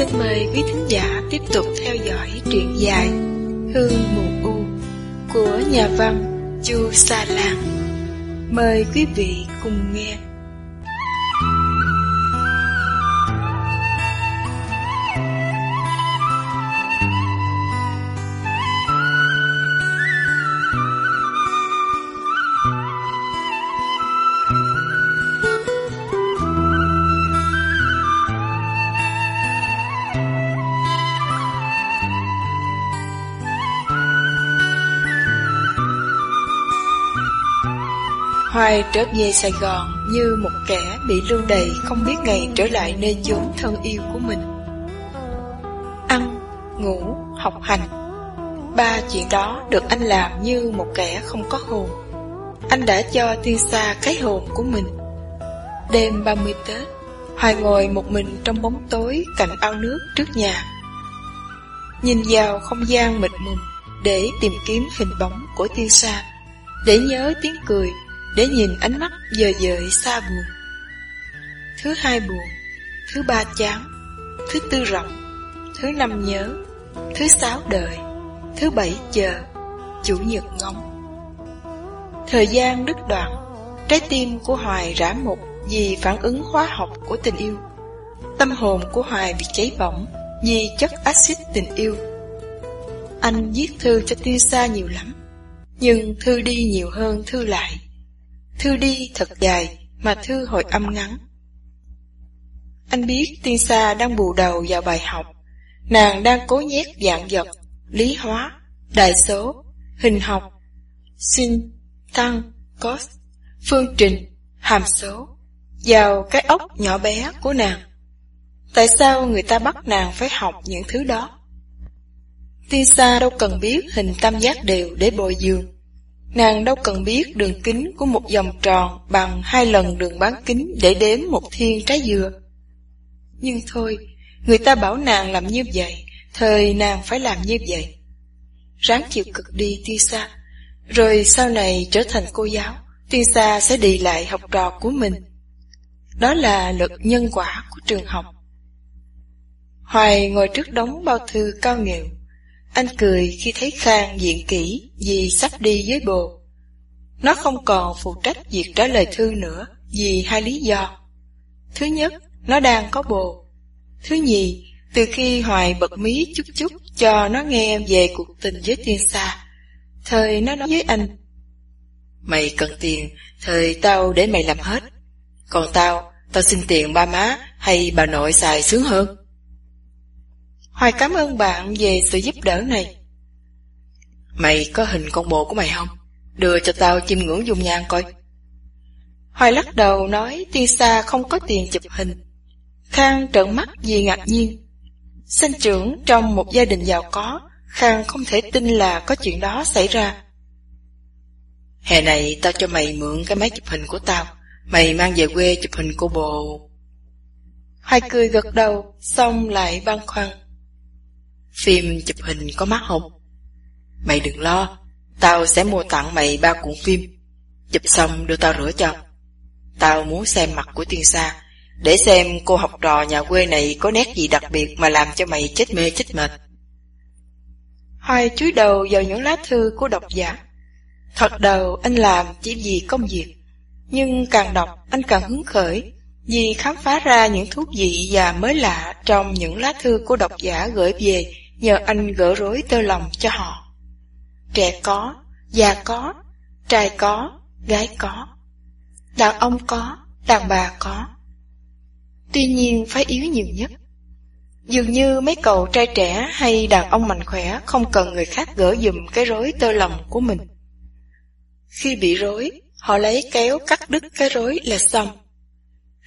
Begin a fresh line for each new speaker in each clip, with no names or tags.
Xin mời quý thính giả tiếp tục theo dõi truyện dài Hương Mù U của nhà văn Chu Sa Lan. Mời quý vị cùng nghe. Hoài trở về Sài Gòn như một kẻ bị lưu đày không biết ngày trở lại nơi chốn thân yêu của mình. Ăn, ngủ, học hành. Ba chuyện đó được anh làm như một kẻ không có hồn. Anh đã cho tiên xa cái hồn của mình. Đêm 30 Tết, Hoài ngồi một mình trong bóng tối cạnh ao nước trước nhà. Nhìn vào không gian mịt mùng để tìm kiếm hình bóng của tiên sa, để nhớ tiếng cười để nhìn ánh mắt dời dời xa buồn. Thứ hai buồn, thứ ba chán, thứ tư rộng, thứ năm nhớ, thứ sáu đợi, thứ bảy chờ, chủ nhật ngóng. Thời gian đứt đoạn, trái tim của Hoài rã mục vì phản ứng hóa học của tình yêu. Tâm hồn của Hoài bị cháy bỏng vì chất axit tình yêu. Anh viết thư cho Tiêu Sa nhiều lắm, nhưng thư đi nhiều hơn thư lại. Thư đi thật dài, mà thư hồi âm ngắn. Anh biết tiên sa đang bù đầu vào bài học. Nàng đang cố nhét dạng vật, lý hóa, đại số, hình học, sinh, tăng, cos, phương trình, hàm số, vào cái ốc nhỏ bé của nàng. Tại sao người ta bắt nàng phải học những thứ đó? Tiên sa đâu cần biết hình tam giác đều để bồi dưỡng. Nàng đâu cần biết đường kính của một vòng tròn bằng hai lần đường bán kính để đếm một thiên trái dừa. Nhưng thôi, người ta bảo nàng làm như vậy, thời nàng phải làm như vậy. Ráng chịu cực đi tiên xa, rồi sau này trở thành cô giáo, tiên xa sẽ đi lại học trò của mình. Đó là luật nhân quả của trường học. Hoài ngồi trước đống bao thư cao nghèo, anh cười khi thấy Khang diện kỹ vì sắp đi với bồ. Nó không còn phụ trách việc trả lời thư nữa vì hai lý do. Thứ nhất, nó đang có bồ. Thứ nhì, từ khi Hoài bật mí chút chút cho nó nghe về cuộc tình với tiên xa, thời nó nói với anh. Mày cần tiền, thời tao để mày làm hết. Còn tao, tao xin tiền ba má hay bà nội xài sướng hơn. Hoài cảm ơn bạn về sự giúp đỡ này. Mày có hình con bồ của mày không? Đưa cho tao chiêm ngưỡng dung nhan coi. Hoài lắc đầu nói tiên xa không có tiền chụp hình. Khang trợn mắt vì ngạc nhiên. Sinh trưởng trong một gia đình giàu có, Khang không thể tin là có chuyện đó xảy ra. Hè này tao cho mày mượn cái máy chụp hình của tao, mày mang về quê chụp hình cô bồ. Hoài cười gật đầu, xong lại băn khoăn. Phim chụp hình có mắc không? Mày đừng lo, tao sẽ mua tặng mày ba cuộn phim. Chụp xong đưa tao rửa cho. Tao muốn xem mặt của tiên sa, để xem cô học trò nhà quê này có nét gì đặc biệt mà làm cho mày chết mê chết mệt. Hoài chúi đầu vào những lá thư của độc giả. Thật đầu anh làm chỉ vì công việc, nhưng càng đọc anh càng hứng khởi vì khám phá ra những thuốc dị và mới lạ trong những lá thư của độc giả gửi về nhờ anh gỡ rối tơ lòng cho họ. Trẻ có, già có, trai có, gái có, đàn ông có, đàn bà có. Tuy nhiên phải yếu nhiều nhất. Dường như mấy cậu trai trẻ hay đàn ông mạnh khỏe không cần người khác gỡ dùm cái rối tơ lòng của mình. Khi bị rối, họ lấy kéo cắt đứt cái rối là xong.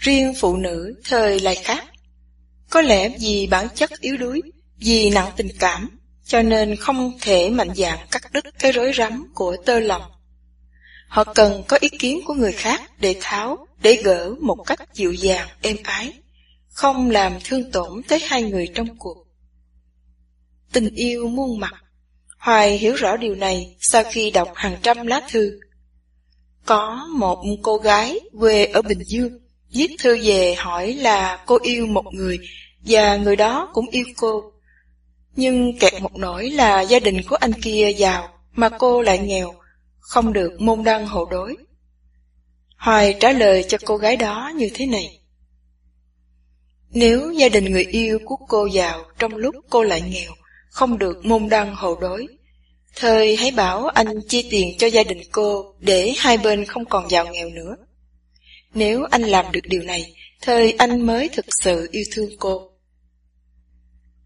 Riêng phụ nữ thời lại khác. Có lẽ vì bản chất yếu đuối, vì nặng tình cảm, cho nên không thể mạnh dạn cắt đứt cái rối rắm của tơ lòng. Họ cần có ý kiến của người khác để tháo, để gỡ một cách dịu dàng, êm ái, không làm thương tổn tới hai người trong cuộc. Tình yêu muôn mặt Hoài hiểu rõ điều này sau khi đọc hàng trăm lá thư. Có một cô gái quê ở Bình Dương viết thư về hỏi là cô yêu một người và người đó cũng yêu cô. Nhưng kẹt một nỗi là gia đình của anh kia giàu mà cô lại nghèo, không được môn đăng hộ đối. Hoài trả lời cho cô gái đó như thế này. Nếu gia đình người yêu của cô giàu trong lúc cô lại nghèo, không được môn đăng hộ đối, thời hãy bảo anh chia tiền cho gia đình cô để hai bên không còn giàu nghèo nữa. Nếu anh làm được điều này, thời anh mới thực sự yêu thương cô.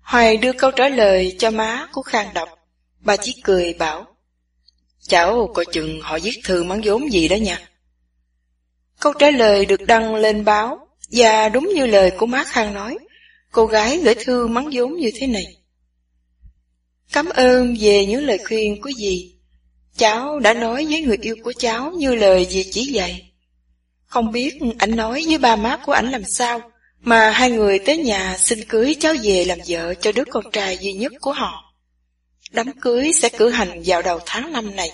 Hoài đưa câu trả lời cho má của Khang đọc. Bà chỉ cười bảo, Cháu coi chừng họ viết thư mắng vốn gì đó nha. Câu trả lời được đăng lên báo, và đúng như lời của má Khang nói, cô gái gửi thư mắng vốn như thế này. Cảm ơn về những lời khuyên của dì. Cháu đã nói với người yêu của cháu như lời dì chỉ dạy. Không biết ảnh nói với ba má của ảnh làm sao, mà hai người tới nhà xin cưới cháu về làm vợ cho đứa con trai duy nhất của họ. Đám cưới sẽ cử hành vào đầu tháng năm này.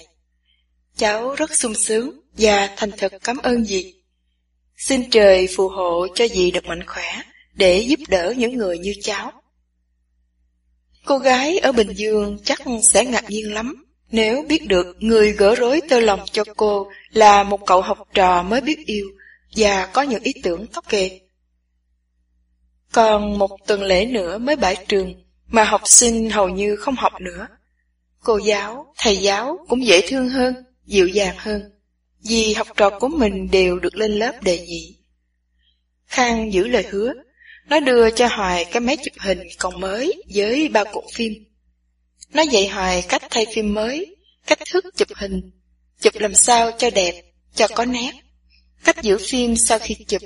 Cháu rất sung sướng và thành thật cảm ơn dì. Xin trời phù hộ cho dì được mạnh khỏe để giúp đỡ những người như cháu. Cô gái ở Bình Dương chắc sẽ ngạc nhiên lắm nếu biết được người gỡ rối tơ lòng cho cô là một cậu học trò mới biết yêu và có những ý tưởng tóc kề, Còn một tuần lễ nữa mới bãi trường mà học sinh hầu như không học nữa. Cô giáo, thầy giáo cũng dễ thương hơn, dịu dàng hơn, vì học trò của mình đều được lên lớp đề nhị. Khang giữ lời hứa, nó đưa cho Hoài cái máy chụp hình còn mới với ba cuộn phim. Nó dạy Hoài cách thay phim mới, cách thức chụp hình, chụp làm sao cho đẹp, cho có nét, cách giữ phim sau khi chụp.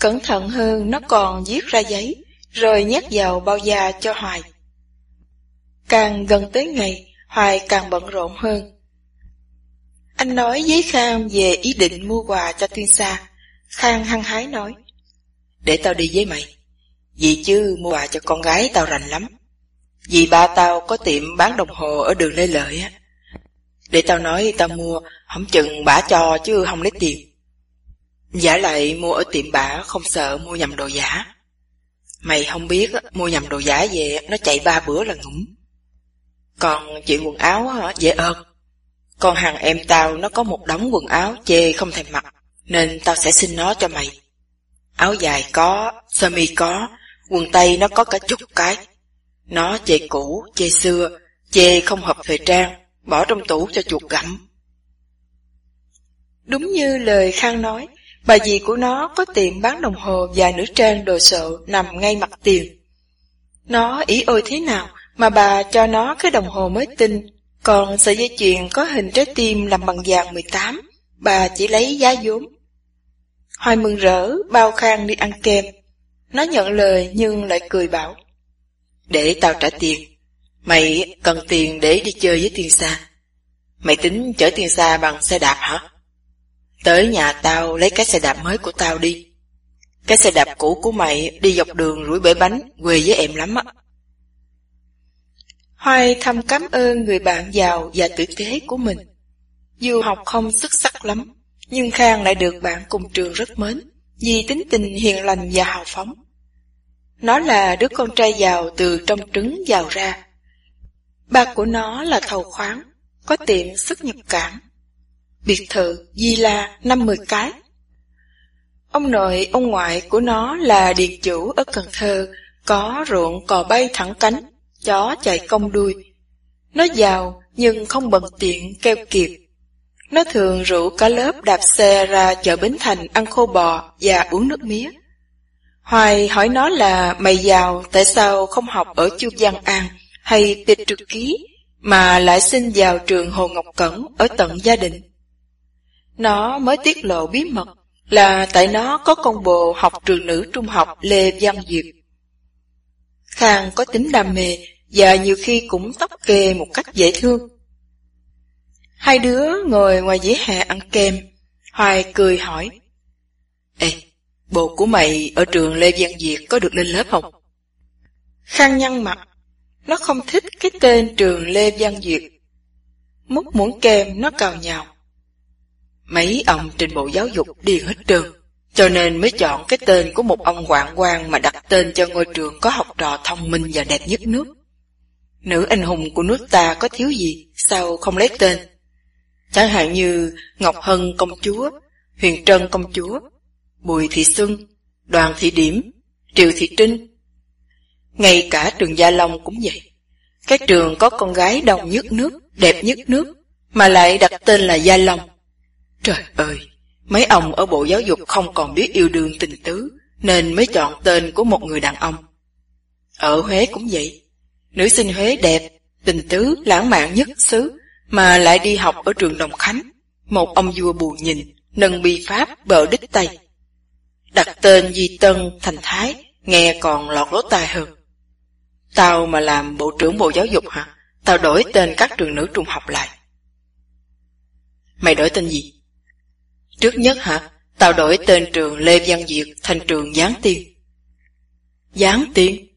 Cẩn thận hơn nó còn viết ra giấy, rồi nhét vào bao da cho Hoài. Càng gần tới ngày, Hoài càng bận rộn hơn. Anh nói với Khang về ý định mua quà cho Tuyên Sa. Khang hăng hái nói. Để tao đi với mày. Vì chứ mua quà cho con gái tao rành lắm. Vì ba tao có tiệm bán đồng hồ ở đường Lê Lợi á. Để tao nói tao mua, không chừng bả cho chứ không lấy tiền. Giả lại mua ở tiệm bả không sợ mua nhầm đồ giả. Mày không biết mua nhầm đồ giả về nó chạy ba bữa là ngủm. Còn chuyện quần áo dễ ơn. Con hàng em tao nó có một đống quần áo chê không thèm mặc, nên tao sẽ xin nó cho mày. Áo dài có, sơ mi có, quần tây nó có cả chục cái. Nó chê cũ, chê xưa, chê không hợp thời trang, bỏ trong tủ cho chuột gặm. Đúng như lời Khang nói, bà dì của nó có tiệm bán đồng hồ và nữ trang đồ sộ nằm ngay mặt tiền. Nó ý ôi thế nào mà bà cho nó cái đồng hồ mới tinh, còn sợi dây chuyền có hình trái tim làm bằng vàng 18, bà chỉ lấy giá vốn. Hoài mừng rỡ, bao khang đi ăn kem. Nó nhận lời nhưng lại cười bảo. Để tao trả tiền. Mày cần tiền để đi chơi với tiền xa. Mày tính chở tiền xa bằng xe đạp hả? Tới nhà tao lấy cái xe đạp mới của tao đi. Cái xe đạp cũ của mày đi dọc đường rủi bể bánh, quê với em lắm á. Hoài thầm cảm ơn người bạn giàu và tử tế của mình. Dù học không xuất sắc lắm, nhưng Khang lại được bạn cùng trường rất mến, vì tính tình hiền lành và hào phóng. Nó là đứa con trai giàu từ trong trứng giàu ra. Ba của nó là thầu khoáng, có tiệm xuất nhập cảng. Biệt thự, di la, năm mười cái. Ông nội, ông ngoại của nó là điền chủ ở Cần Thơ, có ruộng cò bay thẳng cánh, chó chạy công đuôi. Nó giàu nhưng không bận tiện keo kiệt. Nó thường rủ cả lớp đạp xe ra chợ Bến Thành ăn khô bò và uống nước mía. Hoài hỏi nó là mày giàu tại sao không học ở Chu Văn An hay tịch trực ký mà lại xin vào trường Hồ Ngọc Cẩn ở tận gia đình. Nó mới tiết lộ bí mật là tại nó có con bồ học trường nữ trung học Lê Văn Diệp. Khang có tính đam mê và nhiều khi cũng tóc kê một cách dễ thương. Hai đứa ngồi ngoài dĩa hè ăn kem, Hoài cười hỏi. Ê, bộ của mày ở trường Lê Văn Việt có được lên lớp không? Khang nhăn mặt, nó không thích cái tên trường Lê Văn Việt. Múc muỗng kem nó cào nhào. Mấy ông trên bộ giáo dục điên hết trơn, Cho nên mới chọn cái tên của một ông quạng quan mà đặt tên cho ngôi trường có học trò thông minh và đẹp nhất nước. Nữ anh hùng của nước ta có thiếu gì, sao không lấy tên? Chẳng hạn như Ngọc Hân công chúa, Huyền Trân công chúa, Bùi Thị Xuân, Đoàn Thị Điểm, Triệu Thị Trinh. Ngay cả trường Gia Long cũng vậy. các trường có con gái đồng nhất nước, đẹp nhất nước, mà lại đặt tên là Gia Long. Trời ơi, mấy ông ở Bộ Giáo dục không còn biết yêu đương tình tứ, nên mới chọn tên của một người đàn ông. Ở Huế cũng vậy. Nữ sinh Huế đẹp, tình tứ, lãng mạn nhất xứ, mà lại đi học ở trường Đồng Khánh. Một ông vua bù nhìn, nâng bi pháp bờ đích tay Đặt tên Di Tân thành Thái, nghe còn lọt lỗ tai hơn. Tao mà làm bộ trưởng bộ giáo dục hả? Tao đổi tên các trường nữ trung học lại. Mày đổi tên gì? Trước nhất hả? Tao đổi tên trường Lê Văn Diệt thành trường Giáng Tiên. Giáng Tiên?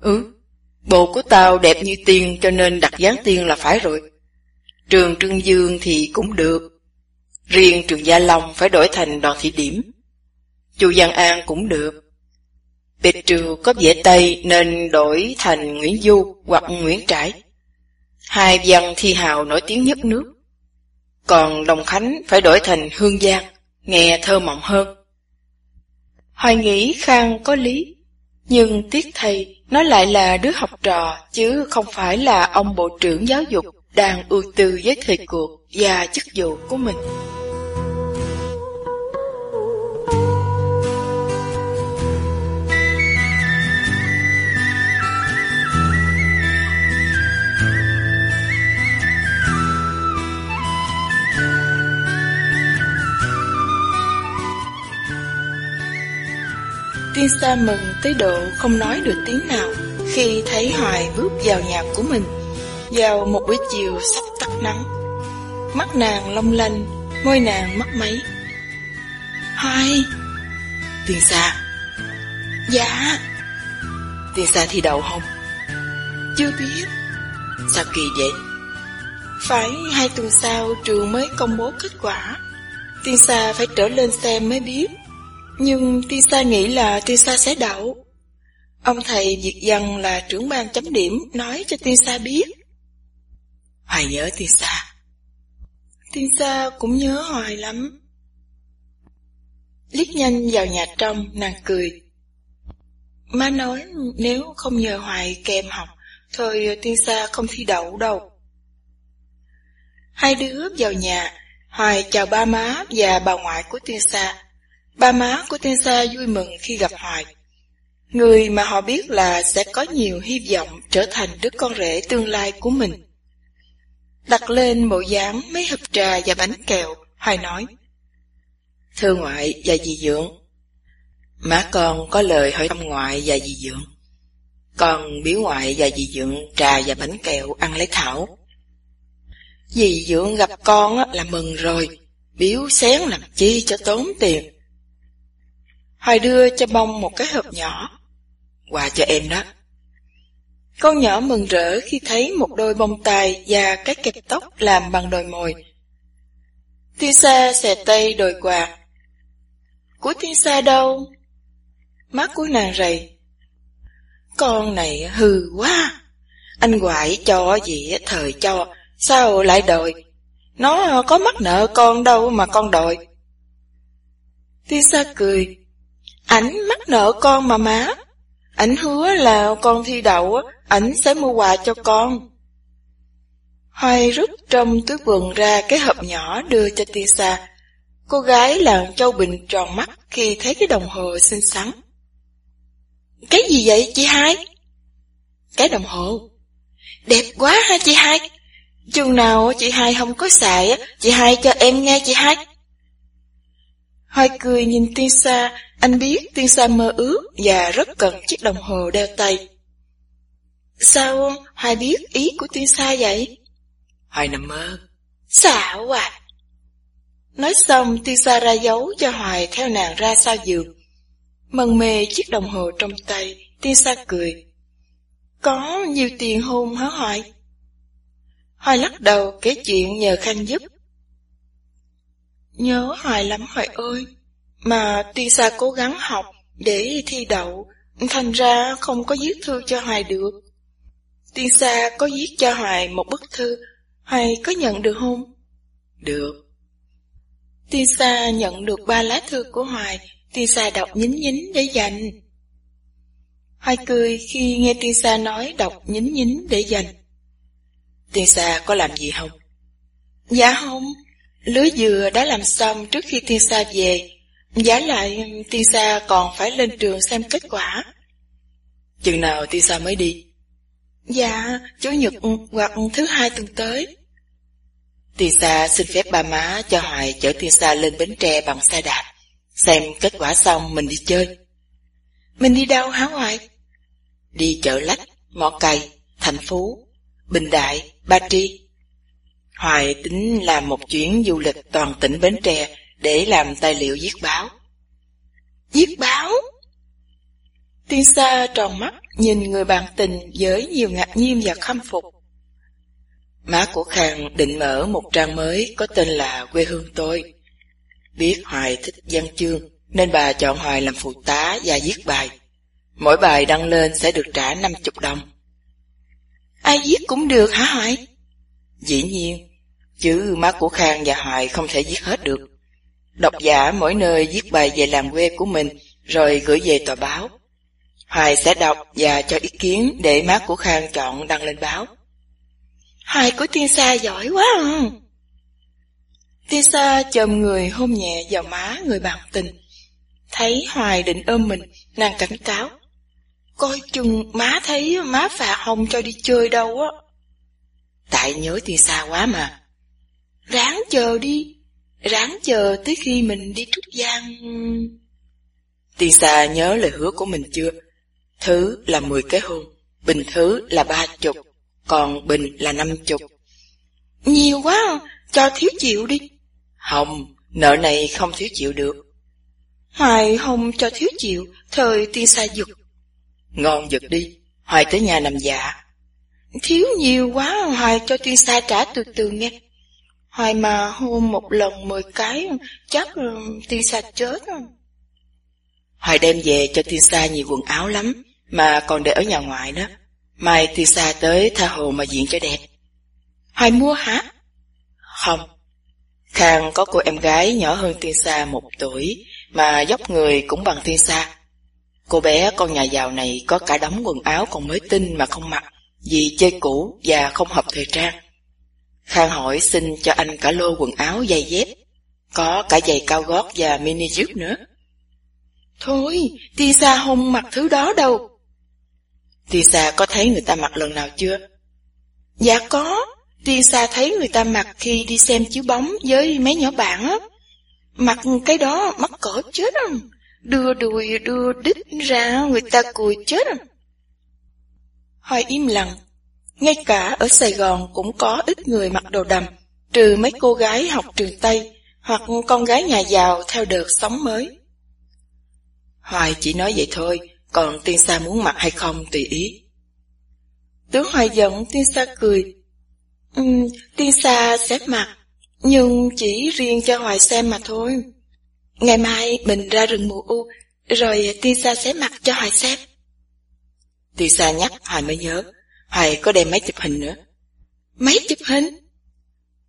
Ừ, bộ của tao đẹp như tiên cho nên đặt Giáng Tiên là phải rồi. Trường Trương Dương thì cũng được. Riêng trường Gia Long phải đổi thành đoàn thị điểm. Chu Văn An cũng được. Bịch trừ có vẻ Tây nên đổi thành Nguyễn Du hoặc Nguyễn Trãi. Hai văn thi hào nổi tiếng nhất nước. Còn Đồng Khánh phải đổi thành Hương Giang, nghe thơ mộng hơn. Hoài nghĩ Khang có lý, nhưng tiếc thầy nó lại là đứa học trò chứ không phải là ông bộ trưởng giáo dục đang ưu tư với thời cuộc và chức vụ của mình. Tiên Sa mừng tới độ không nói được tiếng nào khi thấy Hoài bước vào nhà của mình vào một buổi chiều sắp tắt nắng. Mắt nàng long lanh, môi nàng mắt máy Hoài! Tiên Sa! Dạ! Tiên Sa thi đậu không? Chưa biết. Sao kỳ vậy? Phải hai tuần sau trường mới công bố kết quả. Tiên Sa phải trở lên xem mới biết. Nhưng Tiên Sa nghĩ là Tiên Sa sẽ đậu. Ông thầy Việt Văn là trưởng ban chấm điểm nói cho Tiên Sa biết. Hoài nhớ Tiên Sa. Tiên Sa cũng nhớ Hoài lắm. Liếc nhanh vào nhà trong, nàng cười. Má nói nếu không nhờ Hoài kèm học, thôi Tiên Sa không thi đậu đâu. Hai đứa vào nhà, Hoài chào ba má và bà ngoại của Tiên Sa. Ba má của tên Sa vui mừng khi gặp Hoài. Người mà họ biết là sẽ có nhiều hy vọng trở thành đứa con rể tương lai của mình. Đặt lên bộ dáng mấy hộp trà và bánh kẹo, Hoài nói. Thưa ngoại và dì dưỡng, má con có lời hỏi thăm ngoại và dì dưỡng. Con biếu ngoại và dì dưỡng trà và bánh kẹo ăn lấy thảo. Dì dưỡng gặp con là mừng rồi, biếu xén làm chi cho tốn tiền. Hoài đưa cho bông một cái hộp nhỏ. Quà cho em đó. Con nhỏ mừng rỡ khi thấy một đôi bông tai và cái kẹp tóc làm bằng đồi mồi. Tiên Sa xè tay đồi quà. Của Tiên Sa đâu? Mắt của nàng rầy. Con này hư quá. Anh ngoại cho gì thời cho, sao lại đòi? Nó có mắc nợ con đâu mà con đòi. Tiên Sa cười. Ảnh mắc nợ con mà má. Ảnh hứa là con thi đậu, ảnh sẽ mua quà cho con. Hoài rút trong túi quần ra cái hộp nhỏ đưa cho Tisa. Cô gái làng châu bình tròn mắt khi thấy cái đồng hồ xinh xắn. Cái gì vậy chị hai? Cái đồng hồ. Đẹp quá ha chị hai. Chừng nào chị hai không có xài, chị hai cho em nghe chị hai. Hoài cười nhìn tiên sa, anh biết tiên sa mơ ước và rất cần chiếc đồng hồ đeo tay. Sao Hoài biết ý của tiên sa vậy? Hoài nằm mơ. Xạo à! Nói xong tiên sa ra dấu cho Hoài theo nàng ra sau giường. Mần mê chiếc đồng hồ trong tay, tiên sa cười. Có nhiều tiền hôn hả Hoài? Hoài lắc đầu kể chuyện nhờ Khanh giúp. Nhớ Hoài lắm Hoài ơi, Mà tiên sa cố gắng học để thi đậu, thành ra không có viết thư cho Hoài được. Tiên sa có viết cho Hoài một bức thư, Hoài có nhận được không?
Được.
Tiên sa nhận được ba lá thư của Hoài, Tiên sa đọc nhín nhín để dành. Hoài cười khi nghe Tiên sa nói đọc nhín nhín để dành.
Tiên sa có làm gì không?
Dạ không, lưới dừa đã làm xong trước khi Tiên sa về. Giá lại Tiên sa còn phải lên trường xem kết quả.
Chừng nào Tiên sa mới đi?
Dạ, Chủ nhật hoặc thứ hai tuần tới.
Tiên Sa xin phép ba má cho Hoài chở Tiên Sa lên Bến Tre bằng xe đạp. Xem kết quả xong mình đi chơi.
Mình đi đâu hả Hoài?
Đi chợ lách, mỏ cây, thành phố, Bình Đại, Ba Tri. Hoài tính làm một chuyến du lịch toàn tỉnh Bến Tre để làm tài liệu viết báo.
Viết báo? Tiên Sa tròn mắt nhìn người bạn tình với nhiều ngạc nhiên và khâm phục.
Má của Khang định mở một trang mới có tên là quê hương tôi. Biết Hoài thích văn chương, nên bà chọn Hoài làm phụ tá và viết bài. Mỗi bài đăng lên sẽ được trả 50 đồng.
Ai viết cũng được hả Hoài?
Dĩ nhiên, chứ má của Khang và Hoài không thể viết hết được. Độc giả mỗi nơi viết bài về làng quê của mình rồi gửi về tòa báo. Hoài sẽ đọc và cho ý kiến để má của Khang chọn đăng lên báo.
hoài của tiên sa giỏi quá à. Tiên sa chồm người hôn nhẹ vào má người bạn tình. Thấy Hoài định ôm mình, nàng cảnh cáo. Coi chừng má thấy má phạt hồng cho đi chơi đâu á.
Tại nhớ tiên xa quá mà.
Ráng chờ đi, ráng chờ tới khi mình đi trúc giang.
Tiên xa nhớ lời hứa của mình chưa? Thứ là 10 cái hôn, bình thứ là ba chục, còn bình là năm chục.
Nhiều quá, cho thiếu chịu đi.
Hồng, nợ này không thiếu chịu được.
Hoài không cho thiếu chịu, thời tiên xa giật.
Ngon giật đi, Hoài tới nhà nằm dạ.
Thiếu nhiều quá, Hoài cho tiên sa trả từ từ nghe. Hoài mà hôn một lần mười cái, chắc ừ, tiên sa chết.
Hoài đem về cho tiên sa nhiều quần áo lắm, mà còn để ở nhà ngoại đó. Mai tiên sa tới tha hồ mà diện cho đẹp.
Hoài mua hả?
Không. Khang có cô em gái nhỏ hơn tiên sa một tuổi, mà dốc người cũng bằng tiên sa. Cô bé con nhà giàu này có cả đống quần áo còn mới tinh mà không mặc, vì chơi cũ và không hợp thời trang. Khang hỏi xin cho anh cả lô quần áo giày dép, có cả giày cao gót và mini juke nữa.
Thôi, tiên sa không mặc thứ đó đâu.
Tiên sa có thấy người ta mặc lần nào chưa?
Dạ có, tiên sa thấy người ta mặc khi đi xem chiếu bóng với mấy nhỏ bạn á. Mặc cái đó mắc cỡ chết à. Đưa đùi đưa đít ra người ta cười chết à. Hoài im lặng. Ngay cả ở Sài Gòn cũng có ít người mặc đồ đầm, trừ mấy cô gái học trường Tây hoặc con gái nhà giàu theo đợt sống mới.
Hoài chỉ nói vậy thôi, còn tiên sa muốn mặc hay không tùy ý.
Tướng Hoài giận tiên sa cười. Um, tiên sa sẽ mặc, nhưng chỉ riêng cho Hoài xem mà thôi. Ngày mai mình ra rừng mù u, rồi tiên sa sẽ mặc cho Hoài xem.
Tiên sa nhắc Hoài mới nhớ, Hoài có đem máy chụp hình nữa.
Máy chụp hình?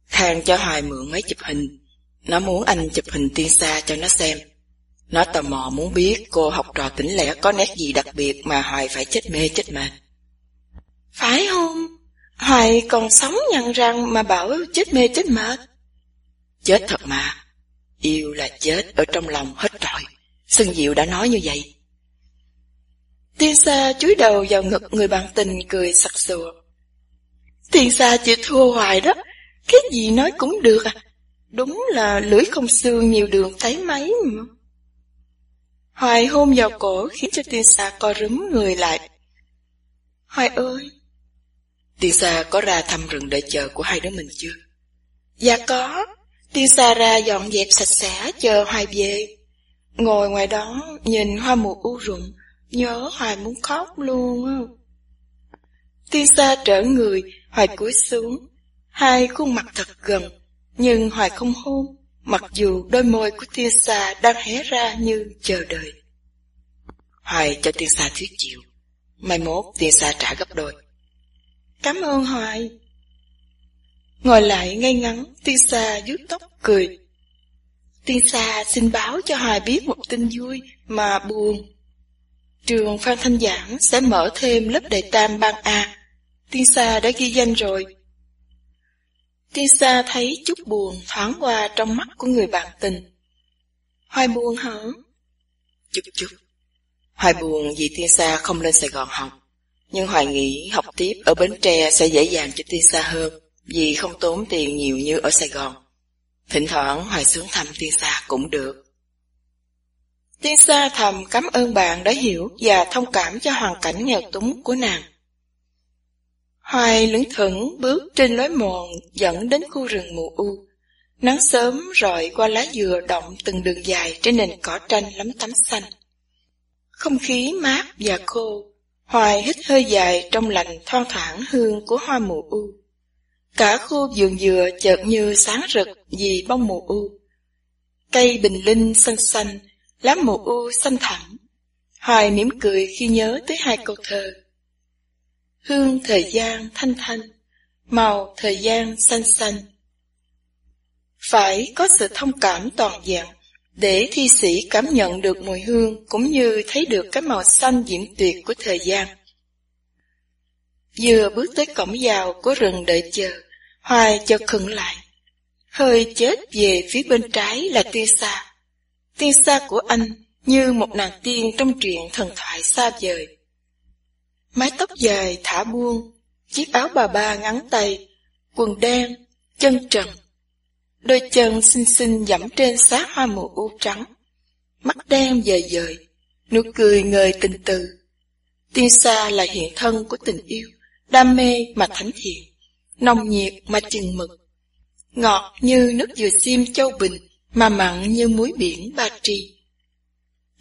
Khang cho Hoài mượn máy chụp hình. Nó muốn anh chụp hình tiên sa cho nó xem. Nó tò mò muốn biết cô học trò tỉnh lẻ có nét gì đặc biệt mà Hoài phải chết mê chết mệt.
Phải không? Hoài còn sống nhận rằng mà bảo chết mê chết mệt.
Chết thật mà. Yêu là chết ở trong lòng hết trọi. Sưng Diệu đã nói như vậy.
Tiên Sa chúi đầu vào ngực người bạn tình cười sặc sụa. Tiên Sa chịu thua hoài đó. Cái gì nói cũng được à. Đúng là lưỡi không xương nhiều đường thấy mấy mà. Hoài hôn vào cổ khiến cho tiên xa co rúm người lại. Hoài ơi!
Tiên xa có ra thăm rừng đợi chờ của hai đứa mình chưa?
Dạ có. Tiên xa ra dọn dẹp sạch sẽ chờ Hoài về. Ngồi ngoài đó nhìn hoa mùa u rụng, nhớ Hoài muốn khóc luôn. Tiên xa trở người, Hoài cúi xuống. Hai khuôn mặt thật gần, nhưng Hoài không hôn, mặc dù đôi môi của tiên xa đang hé ra như chờ đợi.
Hoài cho tiên xa thuyết chịu. Mai mốt tiên xa trả gấp đôi.
Cảm ơn Hoài. Ngồi lại ngay ngắn, tiên xa vuốt tóc cười. Tiên xa xin báo cho Hoài biết một tin vui mà buồn. Trường Phan Thanh Giảng sẽ mở thêm lớp đề tam ban A. Tiên sa đã ghi danh rồi. Tiên sa thấy chút buồn thoáng qua trong mắt của người bạn tình. Hoài buồn hả?
Chút chút. Hoài buồn vì Tiên sa không lên Sài Gòn học. Nhưng Hoài nghĩ học tiếp ở Bến Tre sẽ dễ dàng cho Tiên sa hơn vì không tốn tiền nhiều như ở Sài Gòn. Thỉnh thoảng Hoài xuống thăm Tiên sa cũng được.
Tiên Sa thầm cảm ơn bạn đã hiểu và thông cảm cho hoàn cảnh nghèo túng của nàng. Hoài lững thững bước trên lối mòn dẫn đến khu rừng mù u. Nắng sớm rọi qua lá dừa động từng đường dài trên nền cỏ tranh lấm tấm xanh. Không khí mát và khô, Hoài hít hơi dài trong lành thoang thoảng hương của hoa mù u. Cả khu vườn dừa chợt như sáng rực vì bông mù u. Cây bình linh xanh xanh, lá mù u xanh thẳm. Hoài mỉm cười khi nhớ tới hai câu thơ. Hương thời gian thanh thanh, màu thời gian xanh xanh. Phải có sự thông cảm toàn diện để thi sĩ cảm nhận được mùi hương cũng như thấy được cái màu xanh diễm tuyệt của thời gian. Vừa bước tới cổng vào của rừng đợi chờ, Hoài chợt khựng lại. Hơi chết về phía bên trái là tiên xa. Tiên xa của anh như một nàng tiên trong truyện thần thoại xa vời. Mái tóc dài thả buông, chiếc áo bà ba ngắn tay, quần đen, chân trần. Đôi chân xinh xinh dẫm trên xác hoa mùa u trắng. Mắt đen dời dời, nụ cười ngời tình từ. Tiên xa là hiện thân của tình yêu, đam mê mà thánh thiện, nồng nhiệt mà chừng mực. Ngọt như nước dừa xiêm châu bình, mà mặn như muối biển ba tri.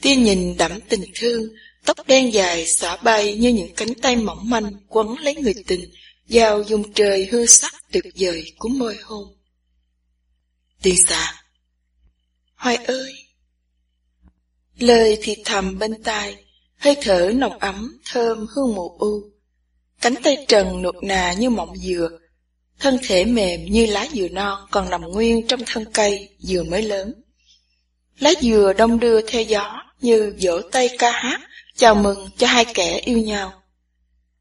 Tiên nhìn đẫm tình thương, Tóc đen dài xõa bay như những cánh tay mỏng manh quấn lấy người tình, vào dùng trời hương sắc tuyệt vời của môi hôn. Tiên xa Hoài ơi! Lời thì thầm bên tai, hơi thở nồng ấm, thơm hương mù u. Cánh tay trần nuột nà như mọng dừa, thân thể mềm như lá dừa non còn nằm nguyên trong thân cây dừa mới lớn. Lá dừa đông đưa theo gió như vỗ tay ca hát, Chào mừng cho hai kẻ yêu nhau.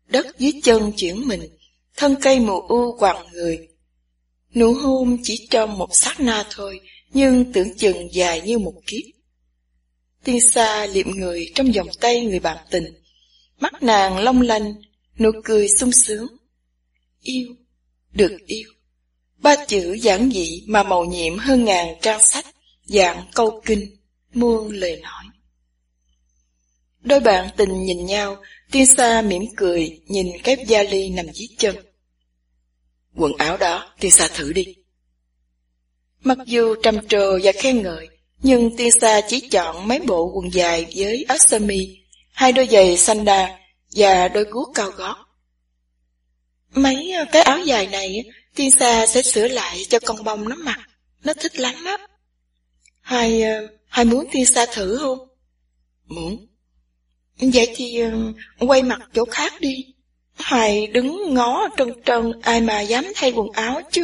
Đất dưới chân chuyển mình, thân cây mù u quằn người. Nụ hôn chỉ trong một sát na thôi, nhưng tưởng chừng dài như một kiếp. Tiên xa liệm người trong vòng tay người bạn tình, mắt nàng long lanh, nụ cười sung sướng. Yêu, được yêu. Ba chữ giản dị mà màu nhiệm hơn ngàn trang sách, dạng câu kinh, muôn lời nói. Đôi bạn tình nhìn nhau, tiên sa mỉm cười, nhìn kép gia ly nằm dưới chân. Quần áo đó, tiên sa thử đi. Mặc dù trầm trồ và khen ngợi, nhưng tiên sa chỉ chọn mấy bộ quần dài với áo sơ mi, hai đôi giày xanh và đôi guốc cao gót. Mấy cái áo dài này, tiên sa sẽ sửa lại cho con bông nó mặc, nó thích lắm á. Hai, hai muốn tiên sa thử không? Muốn. Vậy thì ờ, quay mặt chỗ khác đi. Hoài đứng ngó trân trân ai mà dám thay quần áo chứ.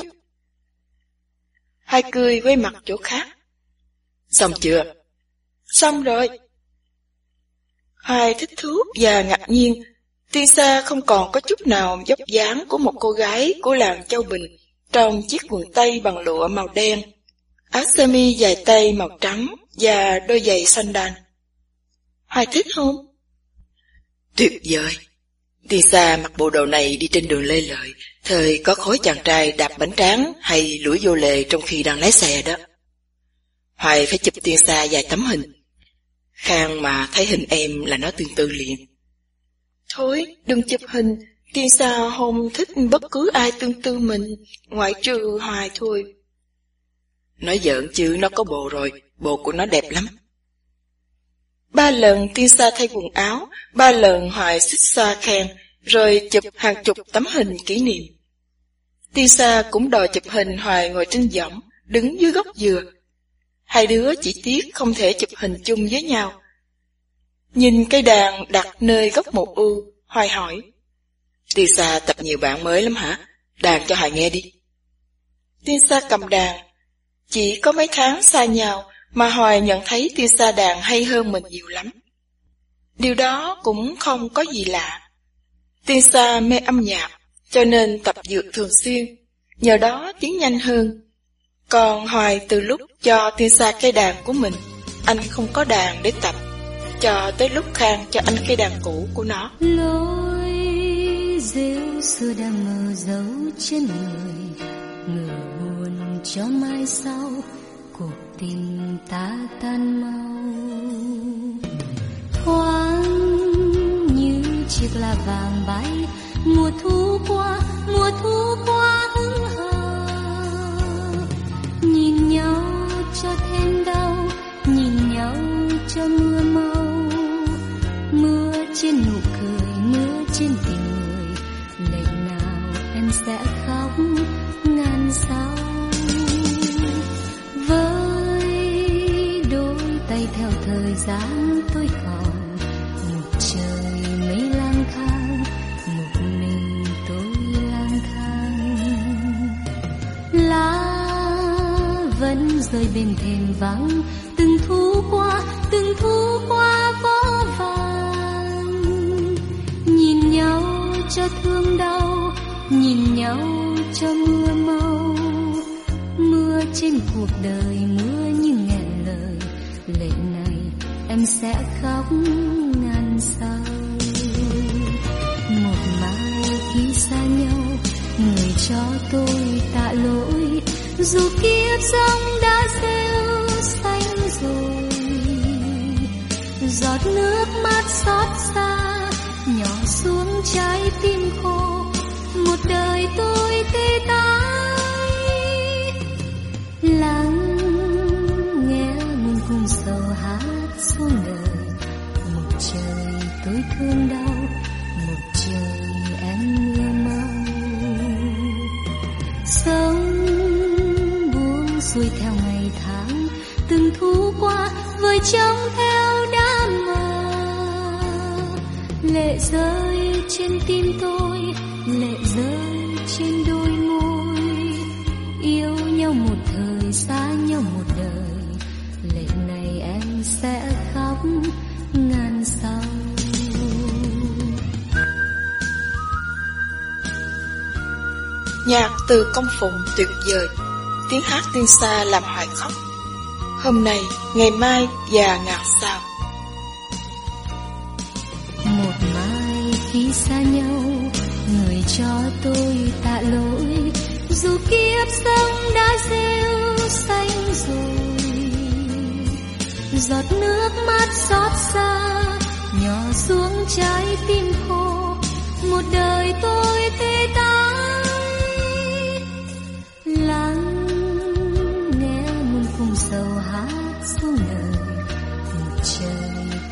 Hai cười quay mặt chỗ khác.
Xong chưa?
Xong rồi. Hai thích thú và ngạc nhiên. Tiên Sa không còn có chút nào dốc dáng của một cô gái của làng Châu Bình trong chiếc quần tây bằng lụa màu đen, áo sơ mi dài tay màu trắng và đôi giày xanh đàn. Hoài thích không?
Tuyệt vời! Tiên Sa mặc bộ đồ này đi trên đường lê lợi, thời có khối chàng trai đạp bánh tráng hay lũi vô lề trong khi đang lái xe đó. Hoài phải chụp tiên Sa vài tấm hình. Khang mà thấy hình em là nó tương tư liền.
Thôi, đừng chụp hình, tiên xa không thích bất cứ ai tương tư mình, ngoại trừ Hoài thôi.
Nói giỡn chứ nó có bộ rồi, bộ của nó đẹp lắm.
Ba lần tiên sa thay quần áo, ba lần hoài xích xa khen, rồi chụp hàng chục tấm hình kỷ niệm. Tiên sa cũng đòi chụp hình hoài ngồi trên võng, đứng dưới gốc dừa, Hai đứa chỉ tiếc không thể chụp hình chung với nhau. Nhìn cây đàn đặt nơi góc một u, Hoài hỏi.
Tiên Sa tập nhiều bạn mới lắm hả? Đàn cho Hoài nghe đi.
Tiên Sa cầm đàn. Chỉ có mấy tháng xa nhau mà Hoài nhận thấy Tiên Sa đàn hay hơn mình nhiều lắm. Điều đó cũng không có gì lạ. Tiên Sa mê âm nhạc, cho nên tập dược thường xuyên, nhờ đó tiến nhanh hơn. Còn Hoài từ lúc cho Tiên Sa cây đàn của mình, anh không có đàn để tập, cho tới lúc Khang cho anh cây đàn cũ của nó.
Lối rêu xưa đang mờ dấu trên người, người buồn cho mai sau, cuộc tình ta tan mau. Thoáng như chiếc lá vàng bay, mùa thu qua, mùa thu qua hững hờ. Nhìn nhau cho thêm đau, nhìn nhau cho mưa mau. Trên nụ cười, mưa trên tình người, lệ nào em sẽ khóc ngàn sao. Với đôi tay theo thời gian tôi còn một trời mây lang thang một mình tôi lang thang lá vẫn rơi bên thềm vắng từng thu qua từng thu qua qua cho thương đau, nhìn nhau cho mưa mau. Mưa trên cuộc đời, mưa như ngàn lời. Lệ này em sẽ khóc ngàn sao. Một mai khi xa nhau, người cho tôi tạ lỗi. Dù kiếp sống đã rêu xanh rồi, giọt nước mắt xót trái tim khô. Một đời tôi tê tái.
Từ công phụng tuyệt vời, tiếng hát tiên xa làm hoài khóc. Hôm nay, ngày mai và ngàn sao.
một mai khi xa nhau người cho tôi tạ lỗi dù kiếp sống đã rêu xanh rồi giọt nước mắt xót xa nhỏ xuống trái tim khô một đời tôi tê tái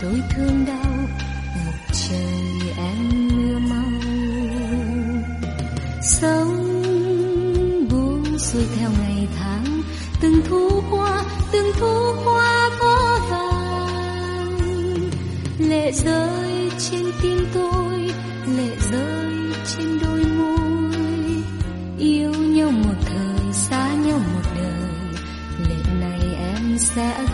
tôi thương đau, một trời em mưa mau sống buông xuôi theo ngày tháng, từng thu qua từng thu qua có vàng. Lệ rơi trên tim tôi, lệ rơi trên đôi môi. Yêu nhau một thời, xa nhau một đời, lệ này em sẽ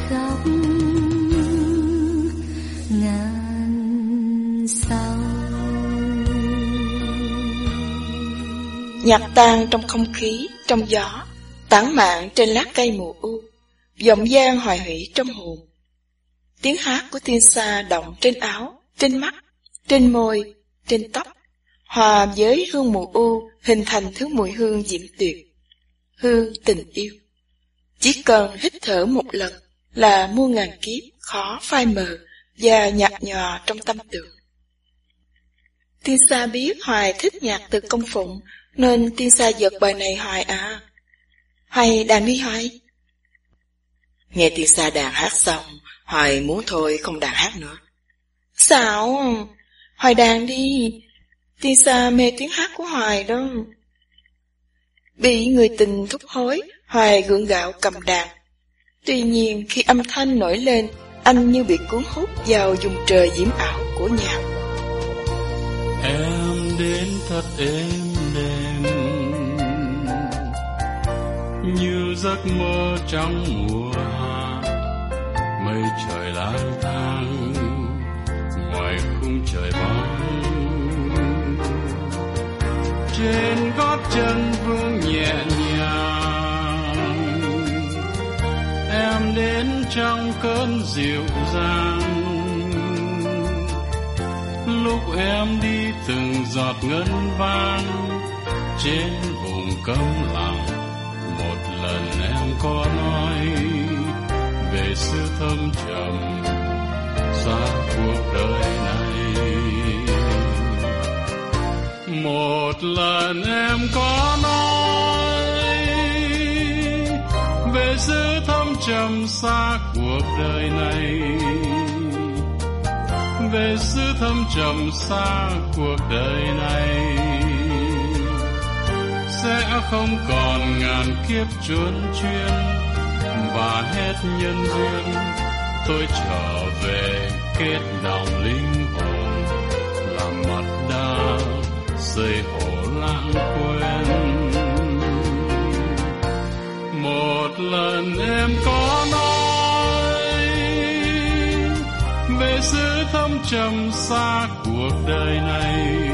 nhạt tan trong không khí, trong gió, tán mạn trên lá cây mùa u, giọng gian hoài hủy trong hồn. Tiếng hát của tiên sa động trên áo, trên mắt, trên môi, trên tóc, hòa với hương mùa u hình thành thứ mùi hương diễm tuyệt. Hương tình yêu. Chỉ cần hít thở một lần là muôn ngàn kiếp khó phai mờ và nhạt nhòa trong tâm tưởng. Tiên sa biết Hoài thích nhạc từ công phụng nên tiên sa giật bài này Hoài à. Hoài đàn đi Hoài.
Nghe tiên sa đàn hát xong, Hoài muốn thôi không đàn hát nữa.
Sao? Hoài đàn đi. Tiên sa mê tiếng hát của Hoài đó. Bị người tình thúc hối, Hoài gượng gạo cầm đàn. Tuy nhiên khi âm thanh nổi lên, anh như bị cuốn hút vào vùng trời diễm ảo của nhạc.
Em đến thật êm Như giấc mơ trong mùa hạ. Mây trời lang thang Ngoài khung trời bóng. Trên gót chân vương nhẹ nhàng, Em đến trong cơn dịu dàng. Lúc em đi từng giọt ngân vang, trên vùng cấm lặng lần em có nói về sự thâm trầm xa cuộc đời này. Một lần em có nói về sự thâm trầm xa cuộc đời này. Về sự thâm trầm xa cuộc đời này sẽ không còn ngàn kiếp chuôn chuyên. Và hết nhân duyên, tôi trở về kết đồng linh hồn. Làm mặt đa xây hồ lãng quên. Một lần em có nói, về sự thâm trầm xa cuộc đời này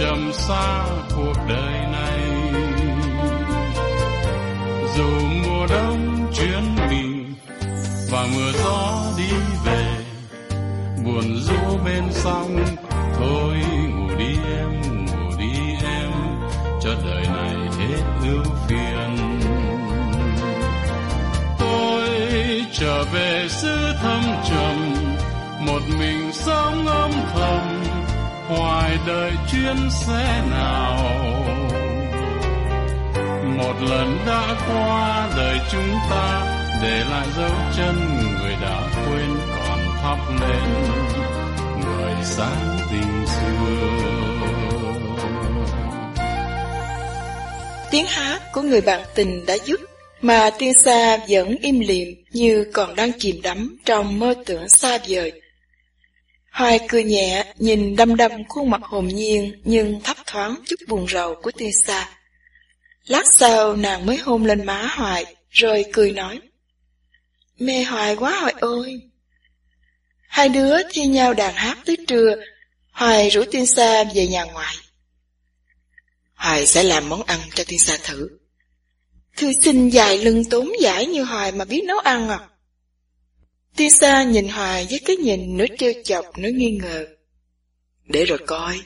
trầm xa cuộc đời này. Dù mùa đông chuyến mình và mưa gió đi về, buồn rũ bên sông, thôi ngủ đi em, ngủ đi em cho đời này hết ưu phiền. Tôi trở về xứ thâm trầm, một mình sống âm thầm hoài đợi chuyến xe nào một lần đã qua đời chúng ta để lại dấu chân người đã quên còn thắp lên người sáng tình xưa
Tiếng hát của người bạn tình đã giúp mà tiên xa vẫn im lìm như còn đang chìm đắm trong mơ tưởng xa vời. Hoài cười nhẹ, nhìn đăm đăm khuôn mặt hồn nhiên nhưng thấp thoáng chút buồn rầu của tiên sa. Lát sau nàng mới hôn lên má Hoài, rồi cười nói. Mê Hoài quá Hoài ơi! Hai đứa thi nhau đàn hát tới trưa, Hoài rủ tiên sa về nhà ngoại.
Hoài sẽ làm món ăn cho tiên sa thử.
Thư sinh dài lưng tốn giải như Hoài mà biết nấu ăn à? Tiên sa nhìn Hoài với cái nhìn nửa trêu chọc nửa nghi ngờ.
Để rồi coi.